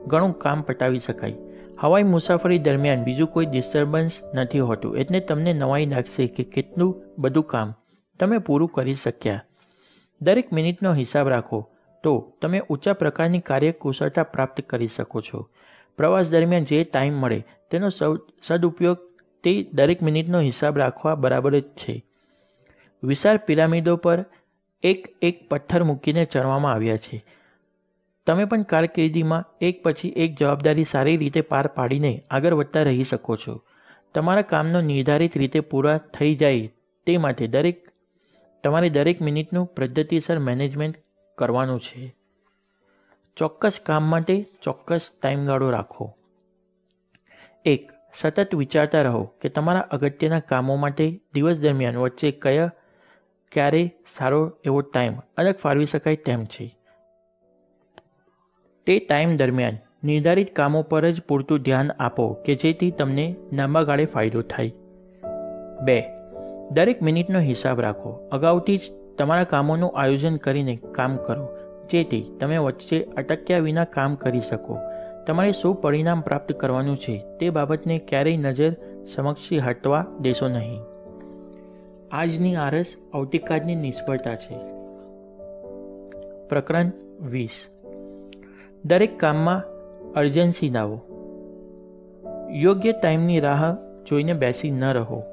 ઘણું કામ પટાવી શકાય. હવાઈ મુસાફરી દરમિયાન બીજું કોઈ ડિસ્ટર્બન્સ નથી હોતું, એટલે તમને નવાઈ લાગશે કે કેટલું બધું કામ તમે પૂરું કરી શક્યા. દરેક મિનિટનો હિસાબ રાખો, તો તમે ઊંચા પ્રકારની કાર્યકુશળતા પ્રાપ્ત કરી શકો છો. પ્રવાસ દરમિયાન જે ટાઈમ મળે, તેનો સૌ સદુપયોગ તે દરેક મિનિટનો હિસાબ રાખવા બરાબર જ છે. વિશાળ પિરામિડો પર એક એક પથ્થર મૂકીને ચણવામાં આવ્યા છે. તમે પણ કારકિર્દીમાં એક પછી એક જવાબદારી સારી રીતે પાર પાડીને આગળ વધતા રહી શકો છો. તમારા કામનો નિર્ધારિત રીતે પૂરા થઈ જાય તે માટે દરેક, તમારે દરેક મિનિટનું પદ્ધતિસર મેનેજમેન્ટ કરવાનું છે. ચોક્કસ કામ માટે ચોક્કસ ટાઈમગાળો રાખો. એક, સતત વિચારતા રહો કે તમારા અગત્યના કામો માટે દિવસ દરમિયાન વચ્ચે કયા ક્યારે સારો એવો ટાઈમ અલગ ફાળવી શકાય તેમ છે. તે ટાઈમ દરમિયાન નિર્ધારિત કામો પર જ પૂરતું ધ્યાન આપો કે જેથી તમને લાંબા ગાળે ફાયદો થાય. બે, દરેક મિનિટનો હિસાબ રાખો. અગાઉથી જ તમારા કામોનું આયોજન કરીને કામ કરો, જેથી તમે વચ્ચે અટક્યા વિના કામ કરી શકો. તમારે શું પરિણામ પ્રાપ્ત કરવાનું છે તે બાબતને ક્યારેય નજર સમક્ષ હટવા દેશો નહીં. આજની આરસ આવતીકાલની નિષ્ફળતા છે. પ્રકરણ વીસ. દરેક કામમાં અર્જન્સી લાવો. યોગ્ય ટાઈમની રાહ જોઈને બેસી ન રહો.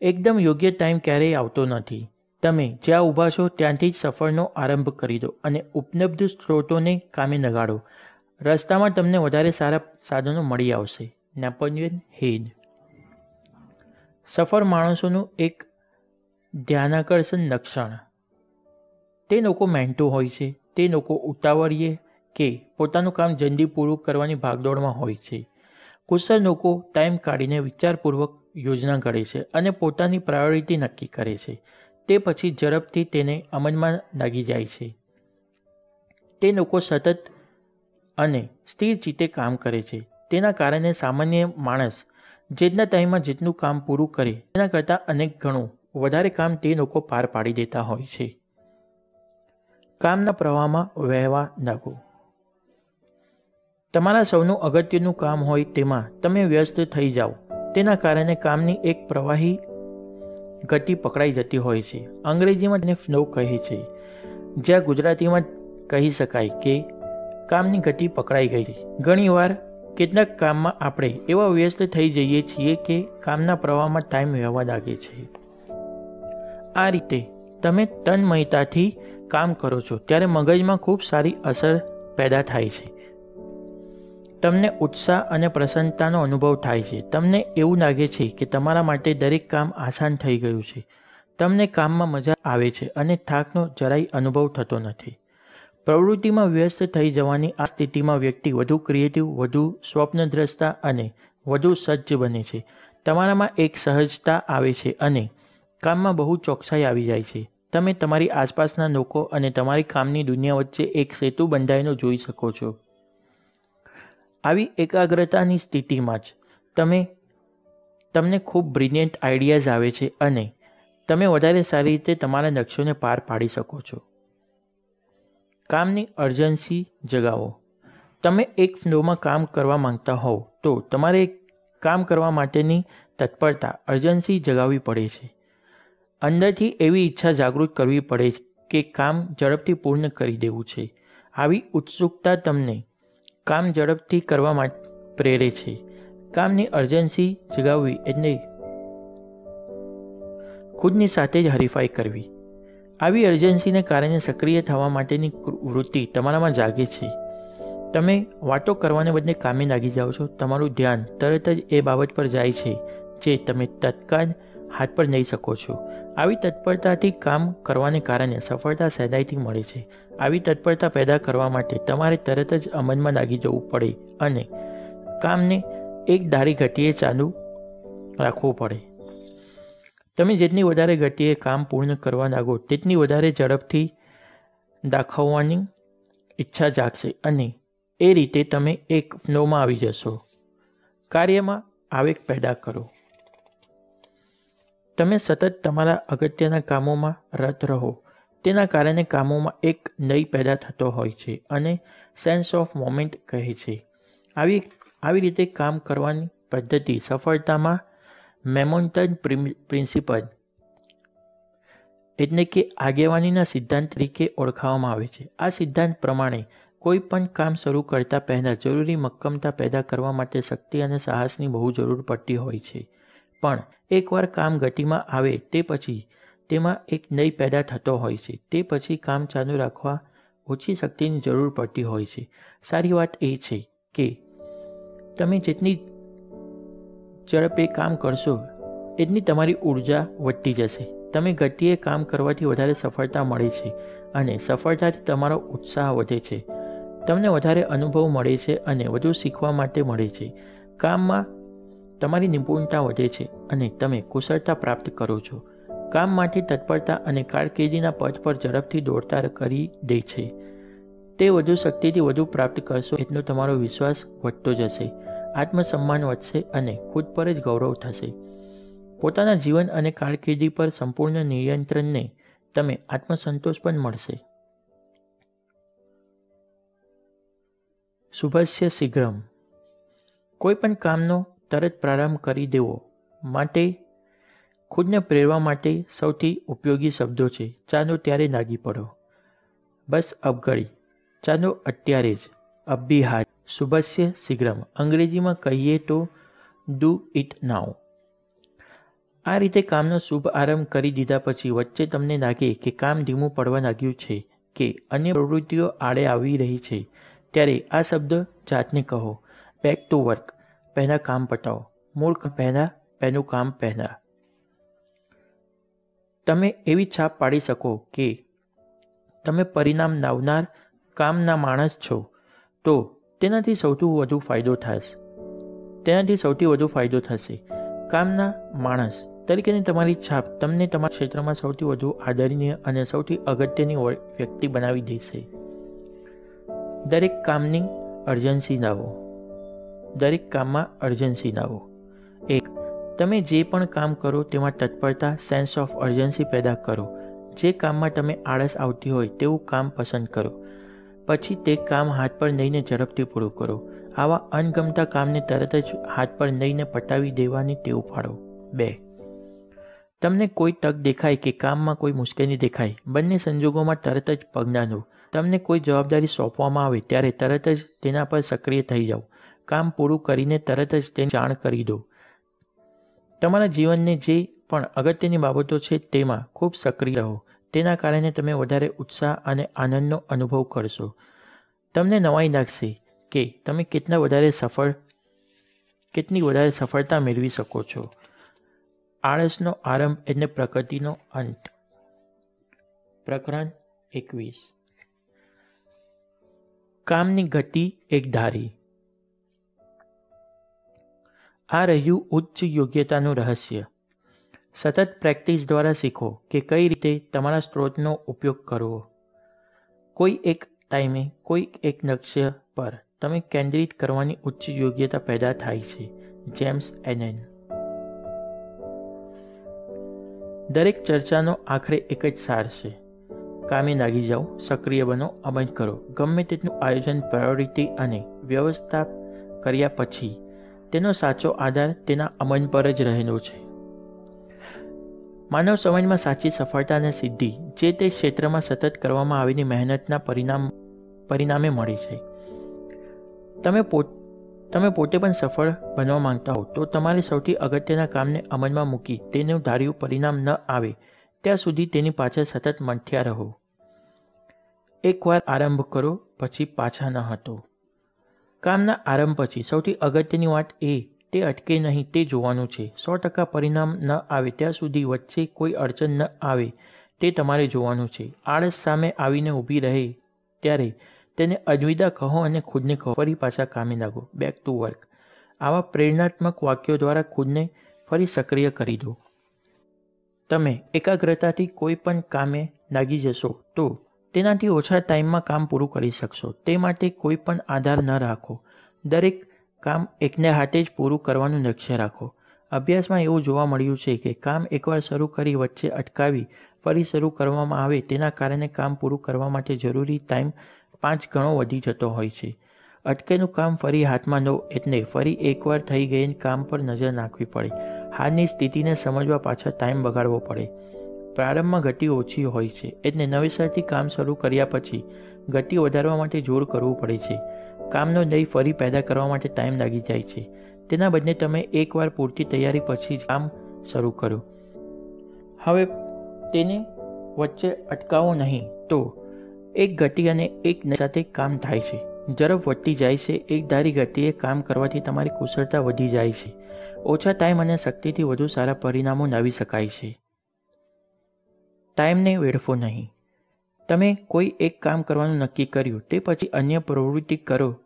એકદમ યોગ્ય ટાઈમ ક્યારેય આવતો નથી. તમે જ્યાં ઊભા છો ત્યાંથી જ સફરનો આરંભ કરી દો અને ઉપલબ્ધ સ્ત્રોતોને કામે લગાડો. રસ્તામાં તમને વધારે સારા સાધનો મળી આવશે. નેપોલિયન હેડ સફર માણસોનું એક ધ્યાનાકર્ષણ લક્ષણ. તે લોકો મેન્ટો હોય છે, તે લોકો ઉતાવળીએ કે પોતાનું કામ જલ્દી પૂરું કરવાની ભાગદોડમાં હોય છે. કુશળ લોકો ટાઈમ કાઢીને વિચારપૂર્વક યોજના ઘડે છે અને પોતાની પ્રાયોરિટી નક્કી કરે છે. તે પછી ઝડપથી તેને અમલમાં લાગી જાય છે. તે લોકો સતત અને સ્થિર ચિત્તે કામ કરે છે. તેના કારણે સામાન્ય માણસ જેટલા ટાઈમમાં જેટલું કામ પૂરું કરે, તેના કરતાં અનેક ગણું વધારે કામ તે લોકો પાર પાડી દેતા હોય છે. કામના પ્રવાહમાં વહેવા લાગો. તમારા સૌનું અગત્યનું કામ હોય તેમાં તમે વ્યસ્ત થઈ જાઓ. તેના કારણે કામની એક પ્રવાહી ગતિ પકડાઈ જતી હોય છે. અંગ્રેજીમાં તેને ફ્લો કહે છે. જ્યાં ગુજરાતીમાં કહી શકાય કે કામની ગતિ પકડાઈ ગઈ. ઘણીવાર કેટલાક કામમાં આપણે એવા વ્યસ્ત થઈ જઈએ છીએ કે કામના પ્રવાહમાં ટાઈમ વહેવા લાગે છે. આ રીતે તમે તન્મયતાથી કામ કરો છો, ત્યારે મગજમાં ખૂબ સારી અસર પેદા થાય છે. તમને ઉત્સાહ અને પ્રસન્નતાનો અનુભવ થાય છે. તમને એવું લાગે છે કે તમારા માટે દરેક કામ આસાન થઈ ગયું છે. તમને કામમાં મજા આવે છે અને થાકનો જરાય અનુભવ થતો નથી. પ્રવૃત્તિમાં વ્યસ્ત થઈ જવાની આ સ્થિતિમાં વ્યક્તિ વધુ ક્રિએટિવ વધુ સ્વપ્નદ્રષ્ટા અને વધુ સજ્જ બને છે. તમારામાં એક સહજતા આવે છે અને કામમાં બહુ ચોકસાઈ આવી જાય છે. તમે તમારી આસપાસના લોકો અને તમારી કામની દુનિયા વચ્ચે એક સેતુ બંધાયેલો જોઈ શકો છો. આવી એકાગ્રતાની સ્થિતિમાં જ તમે, તમને ખૂબ બ્રિલિયન્ટ આઈડિયાઝ આવે છે અને તમે વધારે સારી રીતે તમારા લક્ષ્યોને પાર પાડી શકો છો. કામની અર્જન્સી જગાવો. તમે એક ફ્લોમાં કામ કરવા માંગતા હોવ, તો તમારે કામ કરવા માટેની તત્પરતા અર્જન્સી જગાવવી પડે છે. અંદરથી એવી ઈચ્છા જાગૃત કરવી પડે કે કામ ઝડપથી પૂર્ણ કરી દેવું છે. આવી ઉત્સુકતા તમને કામ ઝડપથી કરવા માટે પ્રેરે છે. કામની અર્જન્સી જગાવવી એટલે ખુદની સાથે જ હરીફાઈ કરવી. આવી અર્જન્સીને કારણે સક્રિય થવા માટેની વૃત્તિ તમારામાં જાગે છે. તમે વાતો કરવાને બદલે કામે લાગી જાઓ છો. તમારું ધ્યાન તરત જ એ બાબત પર જાય છે, જે તમે તત્કાળ હાથ પર લઈ શકો છો. આવી તત્પરતાથી કામ કરવાને કારણે સફળતા સહેલાઈથી મળે છે. આવી તત્પરતા પેદા કરવા માટે તમારે તરત જ અમલમાં લાગી જવું પડે અને કામને એક ધારી ઘટીએ ચાલુ રાખવું પડે. તમે જેટલી વધારે ગતિએ કામ પૂર્ણ કરવા લાગો, તેટલી વધારે ઝડપથી દાખવવાની ઈચ્છા જાગશે અને એ રીતે તમે એક ફ્લોમાં આવી જશો. કાર્યમાં આવેગ પેદા કરો. તમે સતત તમારા અગત્યના કામોમાં રત રહો. તેના કારણે કામોમાં એક નઈ પેદા થતો હોય છે અને સેન્સ ઓફ મોમેન્ટ કહે છે. આવી આવી રીતે કામ કરવાની પદ્ધતિ સફળતામાં મેમોન્ટન પ્રિન્સિપલ. એટલે કે આગેવાનીના સિદ્ધાંત તરીકે ઓળખાવવામાં આવે છે. આ સિદ્ધાંત પ્રમાણે કોઈ પણ કામ શરૂ કરતાં પહેલાં જરૂરી મક્કમતા પેદા કરવા માટે શક્તિ અને સાહસની બહુ જરૂર પડતી હોય છે. પણ એકવાર કામ ગતિમાં આવે તે પછી તેમાં એક નય પેદા થતો હોય છે. તે પછી કામ ચાલુ રાખવા ઓછી શક્તિની જરૂર પડતી હોય છે. સારી વાત એ છે કે તમે જેટલી ઝડપે કામ કરશો, એટલી તમારી ઊર્જા વધતી જશે. તમે ગતિએ કામ કરવાથી વધારે સફળતા મળે છે અને સફળતાથી તમારો ઉત્સાહ વધે છે. તમને વધારે અનુભવ મળે છે અને વધુ શીખવા માટે મળે છે. કામમાં તમારી નિપુણતા વધે છે અને તમે કુશળતા પ્રાપ્ત કરો છો. કામ માટે તત્પરતા અને કારકિર્દીના પદ પર ઝડપથી દોડતા કરી દે છે. તે વધુ શક્તિથી વધુ પ્રાપ્ત કરશો, એટલો તમારો વિશ્વાસ વધતો જશે. આત્મસન્માન વધશે અને ખુદ પર જ ગૌરવ થશે. પોતાના જીવન અને કારકિર્દી પર સંપૂર્ણ નિયંત્રણને તમે આત્મસંતોષ પણ મળશે. શુભસ્ય શીઘ્રમ. કોઈ પણ કામનો તરત પ્રારંભ કરી દેવો માટે ખુદને પ્રેરવા માટે સૌથી ઉપયોગી શબ્દો છે. ચાલો ત્યારે લાગી પડો. બસ અપગળી ચાલો અત્યારે જ. અભિહાર શુભસ્ય શીઘ્રમ. અંગ્રેજીમાં કહીએ તો ડુ ઇટ નાઉ આ રીતે કામનો શુભ આરંભ કરી દીધા પછી વચ્ચે તમને લાગે કે કામ ધીમું પડવા લાગ્યું છે કે અન્ય પ્રવૃત્તિઓ આડે આવી રહી છે, ત્યારે આ શબ્દ જાતને કહો. બેક ટુ વર્ક પહેલાં કામ પતાવો. મૂળ પહેલાં, પહેલું કામ પહેલાં. તમે એવી છાપ પાડી શકો કે તમે પરિણામ લાવનાર કામના માણસ છો. તો તેનાથી સૌથી વધુ ફાયદો થશે. તેનાથી સૌથી વધુ ફાયદો થશે. કામના માણસ તરીકેની તમારી છાપ તમને તમારા ક્ષેત્રમાં સૌથી વધુ આદરણીય અને સૌથી અગત્યની વ્યક્તિ બનાવી દેશે. દરેક કામની અર્જન્સી લાવો. દરેક કામમાં અર્જન્સી લાવો. એક, તમે જે પણ કામ કરો તેમાં તત્પરતા સેન્સ ઓફ અર્જન્સી પેદા કરો. જે કામમાં તમે આળસ આવતી હોય તેવું કામ પસંદ કરો. પછી તે કામ હાથ પર લઈને ઝડપથી પૂરું કરો. આવા અનગમતા કામને તરત જ હાથ પર લઈને પટાવી દેવાની ટેવ પાડો. બે. તમને કોઈ તક દેખાય કે કામમાં કોઈ મુશ્કેલી દેખાય, બંને સંજોગોમાં તરત જ પગનાનો તમને કોઈ જવાબદારી સોંપવામાં આવે ત્યારે તરત જ તેના પર સક્રિય થઈ જાઓ. કામ પૂરું કરીને તરત જ તેની જાણ કરી દો. તમારા જીવનને જે પણ અગત્યની બાબતો છે તેમાં ખૂબ સક્રિય રહો. તેના કારણે તમે વધારે ઉત્સાહ અને આનંદનો અનુભવ કરશો. તમને નવાઈ લાગશે કે તમે કેટલા વધારે સફળ, કેટલી વધારે સફળતા મેળવી શકો છો. આળસનો આરંભ એટલે પ્રકૃતિનો અંત. પ્રકરણ એકવીસ. કામની ગતિ એક ધારી. આ રહ્યું ઉચ્ચ યોગ્યતાનું રહસ્ય. સતત પ્રેક્ટિસ દ્વારા શીખો કે કઈ રીતે તમારા સ્ત્રોતનો ઉપયોગ કરવો. કોઈ એક ટાઈમે કોઈ એક લક્ષ્ય પર તમે કેન્દ્રિત કરવાની ઉચ્ચ યોગ્યતા પેદા થાય છે. જેમ્સ એનએન. દરેક ચર્ચાનો આખરે એક જ સાર છે. કામે લાગી જાઓ, સક્રિય બનો, અમલ કરો. ગમે તેટલું આયોજન પ્રાયોરિટી અને વ્યવસ્થા કર્યા પછી તેનો સાચો આધાર તેના અમલ પર જ રહેલો છે. માનવ સમાજમાં સાચી સફળતા અને સિદ્ધિ, જે તે ક્ષેત્રમાં સતત કરવામાં આવેલી મહેનતના પરિણામ, પરિણામે મળે છે. તમે પોત તમે પોતે પણ સફળ બનવા માંગતા હો, તો તમારે સૌથી અગત્યના કામને અમલમાં મૂકી તેનું ધાર્યું પરિણામ ન આવે, ત્યાં સુધી તેની પાછળ સતત મંઠ્યા રહો. એકવાર આરંભ કરો, પછી પાછા ન હતો કામના આરંભ પછી સૌથી અગત્યની વાત એ તે અટકે નહીં, તે જોવાનું છે. સો ટકા પરિણામ ન આવે ત્યાં સુધી વચ્ચે કોઈ અડચણ ન આવે, તે તમારે જોવાનું છે. આળસ સામે આવીને ઊભી રહે ત્યારે તેને અદવિદા કહો અને ખુદને કહો, ફરી પાછા કામે લાગો. બેક ટુ વર્ક આવા પ્રેરણાત્મક વાક્યો દ્વારા ખુદને ફરી સક્રિય કરી દો. તમે એકાગ્રતાથી કોઈ પણ કામે લાગી જશો તો તેનાથી ઓછા ટાઈમમાં કામ પૂરું કરી શકશો. તે માટે કોઈ પણ આધાર ન રાખો. દરેક કામ એકને હાથે જ પૂરું કરવાનું લક્ષ્ય રાખો. અભ્યાસમાં એવું જોવા મળ્યું છે કે કામ એકવાર શરૂ કરી વચ્ચે અટકાવી ફરી શરૂ કરવામાં આવે તેના કારણે કામ પૂરું કરવા માટે જરૂરી ટાઈમ પાંચ ગણો વધી જતો હોય છે. અટકેલું કામ ફરી હાથમાં લો એટલે ફરી એકવાર થઈ ગયેલ કામ પર નજર નાખવી પડે. હાલની સ્થિતિને સમજવા પાછળ ટાઈમ બગાડવો પડે. પ્રારંભમાં ગતિ ઓછી હોય છે, એટલે નવેસરથી કામ શરૂ કર્યા પછી ગતિ વધારવા માટે જોર કરવું પડે છે. કામનો લય ફરી પેદા કરવા માટે ટાઈમ લાગી જાય છે. તેના બદલે તમે એકવાર પૂરતી તૈયારી પછી જ કામ શરૂ કરો. હવે તેને વચ્ચે અટકાવો નહીં તો એક ગતિ અને એક સાથે કામ થાય છે. ઝડપ વધતી જાય છે એક ધારી ગતિએ કામ કરવાથી તમારી કુશળતા વધી જાય છે. ઓછા ટાઈમ અને શક્તિથી વધુ સારા પરિણામો લાવી શકાય છે. ટાઈમને વેડફો નહીં. તમે કોઈ એક કામ કરવાનું નક્કી કર્યું, તે પછી અન્ય પ્રવૃત્તિ કરો.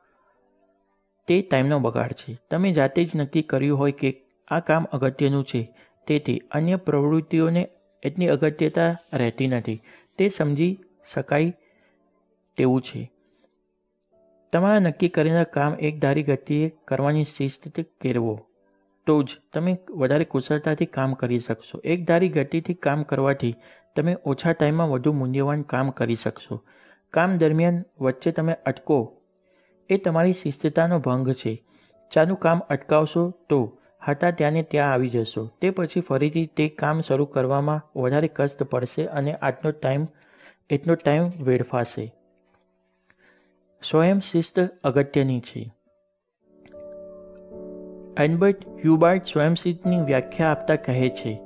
તે ટાઈમનો બગાડ છે. તમે જાતે જ નક્કી કર્યું હોય કે આ કામ અગત્યનું છે. તેથી અન્ય પ્રવૃત્તિઓને એટલી અગત્યતા રહેતી નથી. તે સમજી શકાય તેવું છે. તમારા નક્કી કરેલા કામ એક ધારી ગતિએ કરવાની શિસ્ત કેળવો. તો જ તમે વધારે કુશળતાથી કામ કરી શકશો. એક ધારી ગતિથી કામ કરવાથી તમે ઓછા ટાઈમમાં વધુ મૂલ્યવાન કામ કરી શકશો. કામ દરમિયાન વચ્ચે તમે અટકો. એ તમારી શિસ્તતાનો ભંગ છે. ચાલુ કામ અટકાવશો તો હતા ત્યાંને ત્યાં આવી જશો. તે પછી ફરીથી તે કામ શરૂ કરવામાં વધારે કષ્ટ પડશે અને આજનો ટાઈમ, એટલો ટાઈમ વેડફાશે. સ્વયં શિસ્ત અગત્યની છે. એલ્બર્ટ હ્યુબાર્ટ સ્વયંશિસ્તની વ્યાખ્યા આપતા કહે છે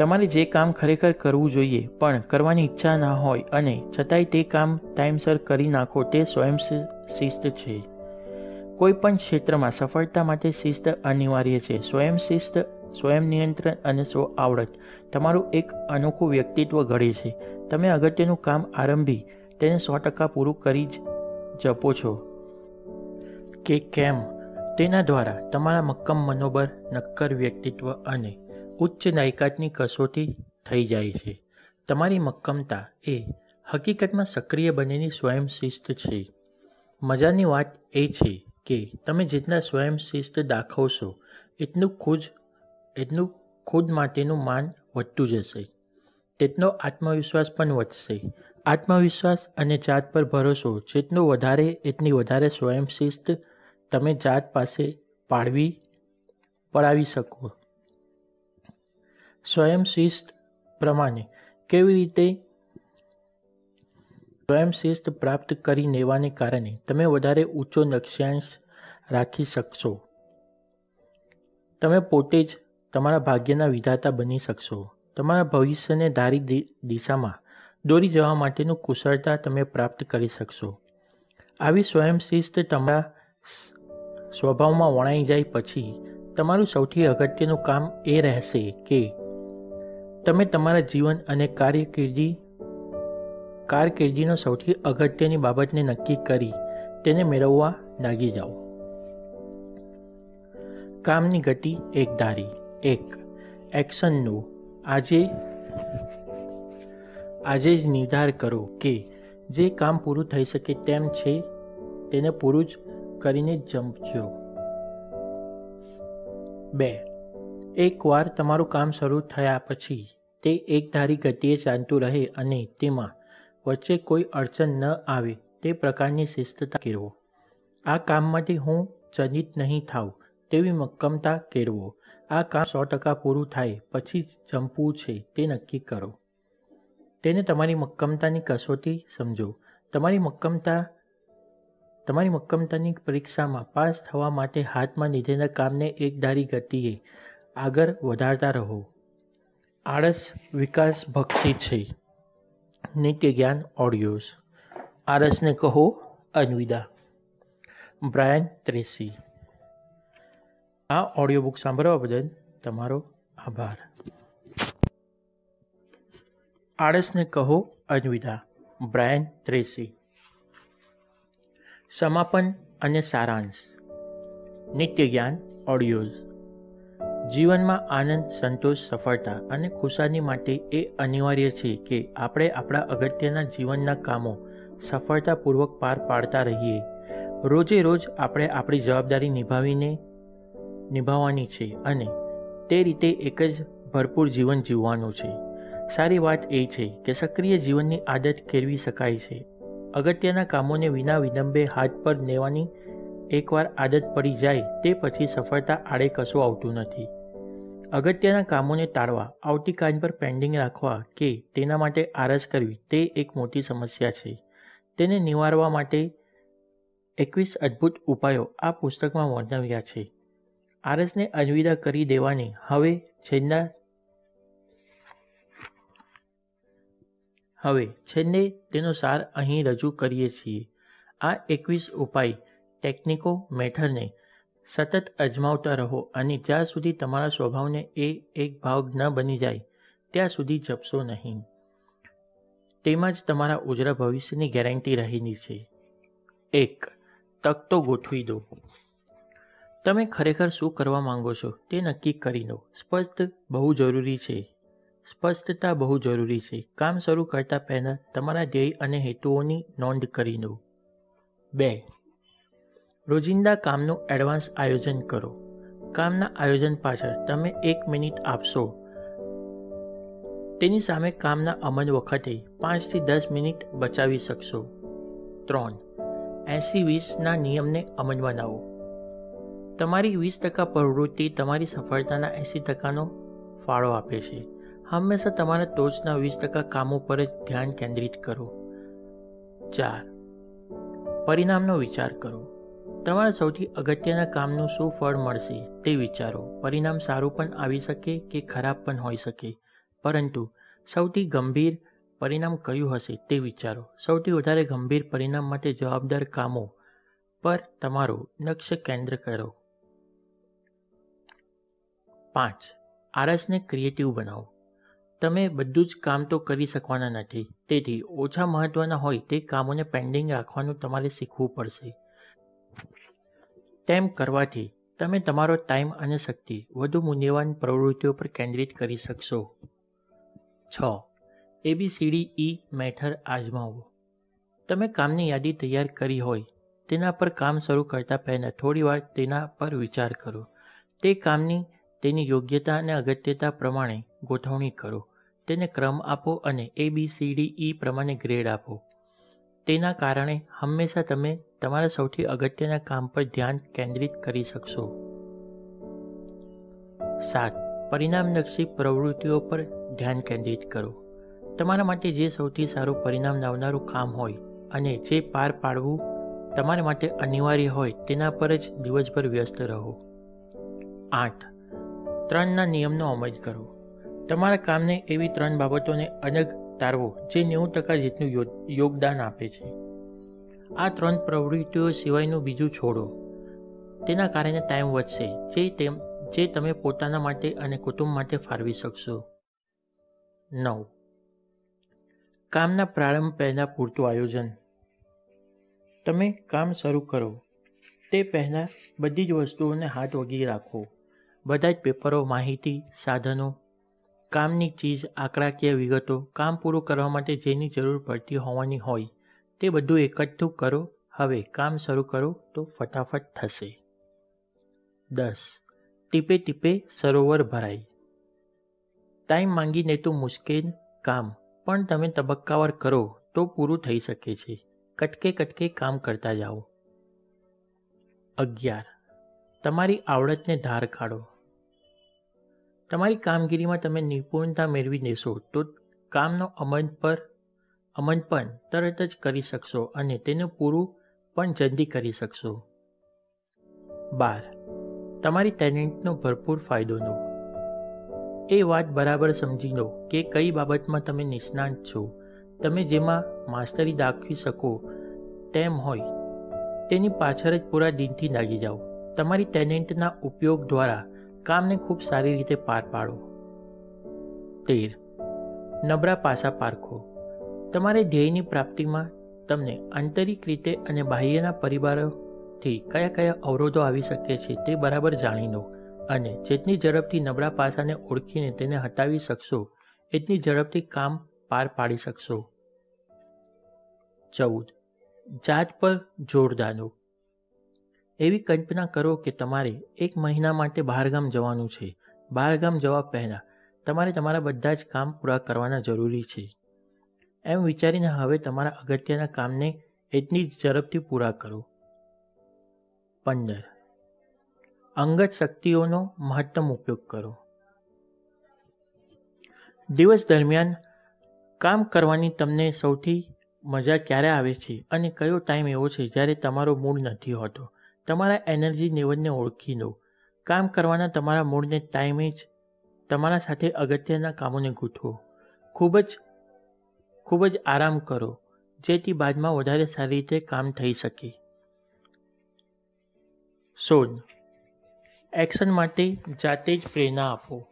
તમારે જે કામ ખરેખર કરવું જોઈએ પણ કરવાની ઈચ્છા ના હોય અને છતાંય તે કામ ટાઈમસર કરી નાખો તે સ્વયં શિસ્ત છે. કોઈ પણ ક્ષેત્રમાં સફળતા માટે શિસ્ત અનિવાર્ય છે. સ્વયં શિસ્ત, સ્વયં નિયંત્રણ અને સ્વ આવડત તમારું એક અનોખું વ્યક્તિત્વ ઘડે છે. તમે અગત્યનું કામ આરંભી તેને સો ટકા પૂરું કરી જ, જપો છો. કે કેમ? તેના દ્વારા તમારા મક્કમ મનોબળ, નક્કર વ્યક્તિત્વ અને ઉચ્ચ નાયકાતની કસોટી થઈ જાય છે. તમારી મક્કમતા એ હકીકતમાં સક્રિય બનેલી સ્વયંશિસ્ત છે. મજાની વાત એ છે કે તમે જેટલા સ્વયંશિસ્ત દાખવશો, એટલું ખુદ એટલું ખુદ માટેનું માન વધતું જશે. તેટલો આત્મવિશ્વાસ પણ વધશે. આત્મવિશ્વાસ અને જાત પર ભરોસો, જેટલો વધારે એટલી વધારે સ્વયંશિસ્ત તમે જાત પાસે પાડવી, પડાવી શકો. સ્વયંશિસ્ત પ્રમાણે કેવી રીતે સ્વયંશિસ્ત પ્રાપ્ત કરી લેવાને કારણે તમે વધારે ઊંચો લક્ષ્યાંશ રાખી શકશો. તમે પોતે જ તમારા ભાગ્યના વિધાતા બની શકશો. તમારા ભવિષ્યને ધારી દિશામાં દોરી જવા માટેનું કુશળતા તમે પ્રાપ્ત કરી શકશો. આવી સ્વયંશિસ્ત તમારા સ્વભાવમાં વણાઈ જાય પછી તમારું સૌથી અગત્યનું કામ એ રહેશે કે તમે તમારા જીવન અને કારકિર્દી, કારકિર્દીનો સૌથી અગત્યની બાબતને નક્કી કરી તેને મેળવવા લાગી જાઓ. કામની ગતિ એક ધારી. એક. એક્શનનું આજે આજે જ નિર્ધાર કરો કે જે કામ પૂરું થઈ શકે તેમ છે તેને પૂરું જ કરીને જમજો બે. એકવાર તમારું કામ શરૂ થયા પછી તે એકધારી ગતિએ ચાલતું રહે અને તેમાં વચ્ચે કોઈ અડચણ ન આવે તે પ્રકારની શિસ્તતા કેળવો. આ કામમાંથી હું ચલિત નહીં થાઉં તેવી મક્કમતા કેળવો. આ કામ સો ટકા પૂરું થાય પછી જ જંપવું છે તે નક્કી કરો. તેને તમારી મક્કમતાની કસોટી સમજો. તમારી મક્કમતા, તમારી મક્કમતાની પરીક્ષામાં પાસ થવા માટે હાથમાં લીધેલા કામને એકધારી ગતિએ આગળ વધારતા રહો. આળસ વિકાસ ભક્ષી છે. નિત્ય જ્ઞાન ઓડિયોઝ. આળસને કહો, અનવિદા. બ્રાયન ત્રેસી. આ ઓડિયો બુક સાંભળવા બદલ તમારો આભાર. આળસને કહો, અન્વિદા. બ્રાયન ત્રેસી. સમાપન અને સારાંશ. નિત્ય જ્ઞાન ઓડિયોઝ. જીવનમાં આનંદ, સંતોષ, સફળતા અને ખુશાલી માટે એ અનિવાર્ય છે કે આપણે આપણા અગત્યના જીવનના કામો સફળતાપૂર્વક પાર પાડતા રહીએ. રોજે રોજ આપણે આપણી જવાબદારી નિભાવીને નિભાવવાની છે અને તે રીતે એક જ ભરપૂર જીવન જીવવાનું છે. સારી વાત એ છે કે સક્રિય જીવનની આદત કેળવી શકાય છે. અગત્યના કામોને વિના વિલંબે હાથ પર લેવાની એકવાર આદત પડી જાય તે પછી સફળતા આડે કશું આવતું નથી. અગત્યના કામોને ટાળવા, આવતી કામ પર પેન્ડિંગ રાખવા કે તેના માટે આરસ કરવી, તે એક મોટી સમસ્યા છે. તેને નિવારવા માટે એકવીસ અદ્ભુત ઉપાયો આ પુસ્તકમાં વર્ણવ્યા છે. આરસને અનવિદા કરી દેવાની, હવે છેલ્લા હવે છેલ્લે તેનો સાર અહીં રજૂ કરીએ છીએ. આ એકવીસ ઉપાય ટેકનિકો મેથડને સતત અજમાવતા રહો અને જ્યાં સુધી તમારા સ્વભાવને એ એક ભાવ ન બની જાય, ત્યાં સુધી જપશો નહીં. તેમાં જ તમારા ઉજળા ભવિષ્યની ગેરંટી રહેલી છે. એક, તક તો ગોઠવી દો. તમે ખરેખર શું કરવા માંગો છો તે નક્કી કરી દો સ્પષ્ટ બહુ જરૂરી છે. સ્પષ્ટતા બહુ જરૂરી છે. કામ શરૂ કરતા પહેલાં તમારા ધ્યેય અને હેતુઓની નોંધ કરી દો બે રોજિંદા કામનું એડવાન્સ આયોજન કરો. કામના આયોજન પાછળ તમે એક મિનિટ આપશો. તેની સામે કામના અમલ વખતે પાંચથી દસ મિનિટ બચાવી શકશો. ત્રણ, એંસી વીસના નિયમને અમલમાં લાવો તમારી વીસ ટકા પ્રવૃત્તિ તમારી સફળતાના એંસી ટકાનો ફાળો આપે છે. હંમેશા તમારા ટોચના વીસ ટકા કામો પર જ ધ્યાન કેન્દ્રિત કરો. ચાર, પરિણામનો વિચાર કરો. તમારા સૌથી અગત્યના કામનું શું ફળ મળશે તે વિચારો. પરિણામ સારું પણ આવી શકે કે ખરાબ પણ હોઈ શકે? પરંતુ સૌથી ગંભીર પરિણામ કયું હશે તે વિચારો. સૌથી વધારે ગંભીર પરિણામ માટે જવાબદાર કામો પર તમારું લક્ષ્ય કેન્દ્ર કરો. પાંચ. આરસને ક્રિએટિવ બનાવો. તમે બધું જ કામ તો કરી શકવાના નથી. તેથી ઓછા મહત્ત્વના હોય તે કામોને પેન્ડિંગ રાખવાનું તમારે શીખવું પડશે. તેમ કરવાથી તમે તમારો ટાઈમ અને શક્તિ વધુ મૂલ્યવાન પ્રવૃત્તિઓ પર કેન્દ્રિત કરી શકશો. છ. એબીસીડી ઈ મેથડ આજમાવો તમે કામની યાદી તૈયાર કરી હોય, તેના પર કામ શરૂ કરતા પહેલાં થોડીવાર તેના પર વિચાર કરો. તે કામની તેની યોગ્યતા અને અગત્યતા પ્રમાણે ગોઠવણી કરો. તેને ક્રમ આપો અને એ બી સી ડી ઈ પ્રમાણે ગ્રેડ આપો. તેના કારણે હંમેશા તમે તમારા સૌથી અગત્યના કામ પર ધ્યાન કેન્દ્રિત કરી શકશો. સાત પરિણામલક્ષી પ્રવૃત્તિઓ પર ધ્યાન કેન્દ્રિત કરો. તમારા માટે જે સૌથી સારું પરિણામ લાવનારું કામ હોય અને જે પાર પાડવું તમારા માટે અનિવાર્ય હોય તેના પર જ દિવસભર વ્યસ્ત રહો. આઠ, ત્રણના નિયમનો અમલ કરો. તમારા કામને એવી ત્રણ બાબતોને અલગ તારવો જે નેવું ટકા જેટલું યોગદાન આપે છે. આ ત્રણ પ્રવૃત્તિઓ સિવાયનું બીજું છોડો. તેના કારણે ટાઈમ વધશે, જે તેમ, જે તમે પોતાના માટે અને કુટુંબ માટે ફાળવી શકશો. નવ. કામના પ્રારંભ પહેલાં પૂરતું આયોજન. તમે કામ શરૂ કરો. તે પહેલાં બધી જ વસ્તુઓને હાથ વગી રાખો. બધા જ પેપરો, માહિતી, સાધનો, કામની ચીજ, આંકડાકીય વિગતો કામ પૂરું કરવા માટે જેની જરૂર પડતી હોવાની હોય. તે બધું એકઠું કરો. હવે કામ શરૂ કરો તો ફટાફટ થશે. દસ. ટીપે ટીપે સરોવર ભરાય. ટાઈમ માંગીને તો મુશ્કેલ કામ, પણ તમે તબક્કાવાર કરો તો પૂરું થઈ શકે છે. કટકે કટકે કામ કરતા જાઓ. અગિયાર. તમારી આવડતને ધાર કાઢો. તમારી કામગીરીમાં તમે નિપુણતા મેળવી લેશો તો કામનો અમલ પર અમલ પણ તરત જ કરી શકશો અને તેનું પૂરું પણ જલ્દી કરી શકશો. બાર. તમારી ટેલેન્ટનો ભરપૂર ફાયદો લો એ વાત બરાબર સમજી લો કે કઈ બાબતમાં તમે નિષ્ણાંત છો. તમે જેમાં માસ્ટરી દાખવી શકો તેમ હોય, તેની પાછળ જ પૂરા દિનથી લાગી જાઓ. તમારી ટેલેન્ટના ઉપયોગ દ્વારા કામને ખૂબ સારી રીતે પાર પાડો. તેર. નબળા પાસા પારખો. તમારે ધ્યેયની પ્રાપ્તિમાં તમને આંતરિક રીતે અને બાહ્યના પરિવારોથી કયા કયા અવરોધો આવી શકે છે તે બરાબર જાણી લો અને જેટલી ઝડપથી નબળા પાસાને ઓળખીને તેને હટાવી શકશો, એટલી ઝડપથી કામ પાર પાડી શકશો. ચૌદ. જાત પર જોરદારો એવી કલ્પના કરો કે તમારે એક મહિના માટે બહારગામ જવાનું છે. બહારગામ જવા પહેલાં તમારે તમારા બધા જ કામ પૂરા કરવાના જરૂરી છે. એમ વિચારીને હવે તમારા અગત્યના કામને એટલી જ ઝડપથી પૂરા કરો. પંદર. અંગત શક્તિઓનો મહત્તમ ઉપયોગ કરો. દિવસ દરમિયાન કામ કરવાની તમને સૌથી મજા ક્યારે આવે છે અને કયો ટાઈમ એવો છે જ્યારે તમારો મૂડ નથી હોતો? તમારા એનર્જી લેવલને ઓળખી લો. કામ કરવાના તમારા મૂડને ટાઈમે જ તમારા સાથે અગત્યના કામોને ગૂંથવો ખૂબ જ ખૂબ જ આરામ કરો, જેથી બાદમાં વધારે સારી રીતે કામ થઈ શકે. શોધ. એક્શન માટે જાતે જ પ્રેરણા આપો.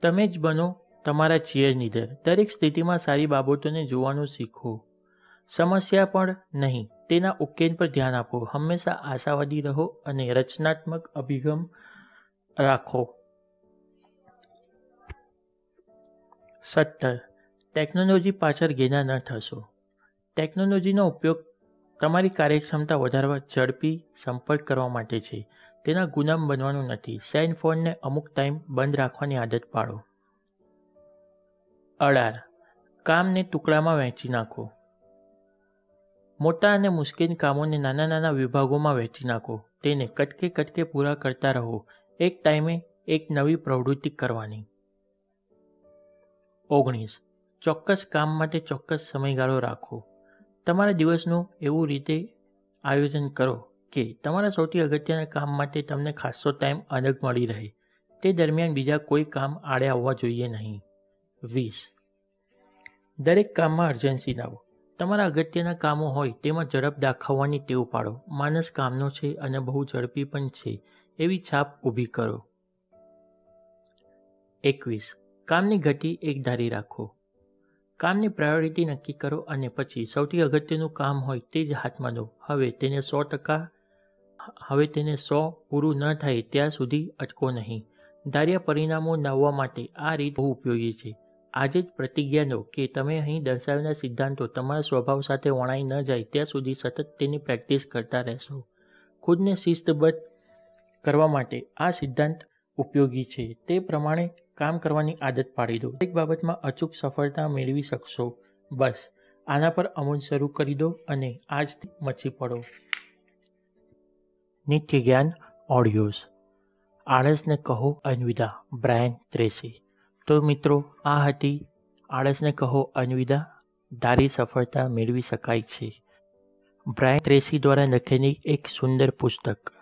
તમે જ બનો તમારા ચિયર નીડર દરેક સ્થિતિમાં સારી બાબતોને જોવાનું શીખો. સમસ્યા પણ નહીં, તેના ઉકેલ પર ધ્યાન આપો. હંમેશા આશાવાદી રહો અને રચનાત્મક અભિગમ રાખો. સત્તર ટેકનોલોજી પાછળ ઘેના ન થશો. ટેકનોલોજીનો ઉપયોગ તમારી કાર્યક્ષમતા વધારવા ઝડપી સંપર્ક કરવા માટે છે. તેના ગુલામ બનવાનું નથી. સેન ફોનને અમુક ટાઈમ બંધ રાખવાની આદત પાડો. અઢાર. કામને ટુકડામાં વહેંચી નાખો. મોટા અને મુશ્કેલ કામોને નાના નાના વિભાગોમાં વહેંચી નાખો. તેને કટકે કટકે પૂરા કરતા રહો. એક ટાઈમે એક નવી પ્રવૃત્તિ કરવાની. ઓગણીસ. ચોક્કસ કામ માટે ચોક્કસ સમયગાળો રાખો. તમારા દિવસનું એવું રીતે આયોજન કરો કે તમારા સૌથી અગત્યના કામ માટે તમને ખાસો ટાઈમ અલગ મળી રહે. તે દરમિયાન બીજા કોઈ કામ આડે આવવા જોઈએ નહીં. વીસ. દરેક કામમાં અર્જન્સી લાવો. તમારા અગત્યના કામો હોય તેમાં ઝડપ દાખવવાની ટેવ પાડો. માણસ કામનો છે અને બહુ ઝડપી પણ છે. એવી છાપ ઊભી કરો. એકવીસ. કામની ગતિ એકધારી રાખો. કામની પ્રાયોરિટી નક્કી કરો અને પછી સૌથી અગત્યનું કામ હોય તે જ હાથમાં લો. હવે તેને સો ટકા, હવે તેને સો પૂરું ન થાય ત્યાં સુધી અટકો નહીં. ધાર્યા પરિણામો લાવવા માટે આ રીત બહુ ઉપયોગી છે. આજે જ પ્રતિજ્ઞા લો કે તમે અહીં દર્શાવેલા સિદ્ધાંતો તમારા સ્વભાવ સાથે વણાઈ ન જાય ત્યાં સુધી સતત તેની પ્રેક્ટિસ કરતા રહેશો. ખુદને શિસ્તબદ્ધ કરવા માટે આ સિદ્ધાંત ઉપયોગી છે. તે પ્રમાણે કામ કરવાની આદત પાડી દો. એક બાબતમાં અચૂક સફળતા મેળવી શકશો. બસ. આના પર અમલ શરૂ કરી દો અને આજથી મચી પડો. નિત્ય જ્ઞાન ઓડિયોઝ આળસને કહો અનવિદા, બ્રાયન ત્રેસી. તો મિત્રો, આ હતી આળસને કહો અનવિદા દારી સફળતા મેળવી શકાય છે. બ્રાયન ત્રેસી દ્વારા લખેલી એક સુંદર પુસ્તક.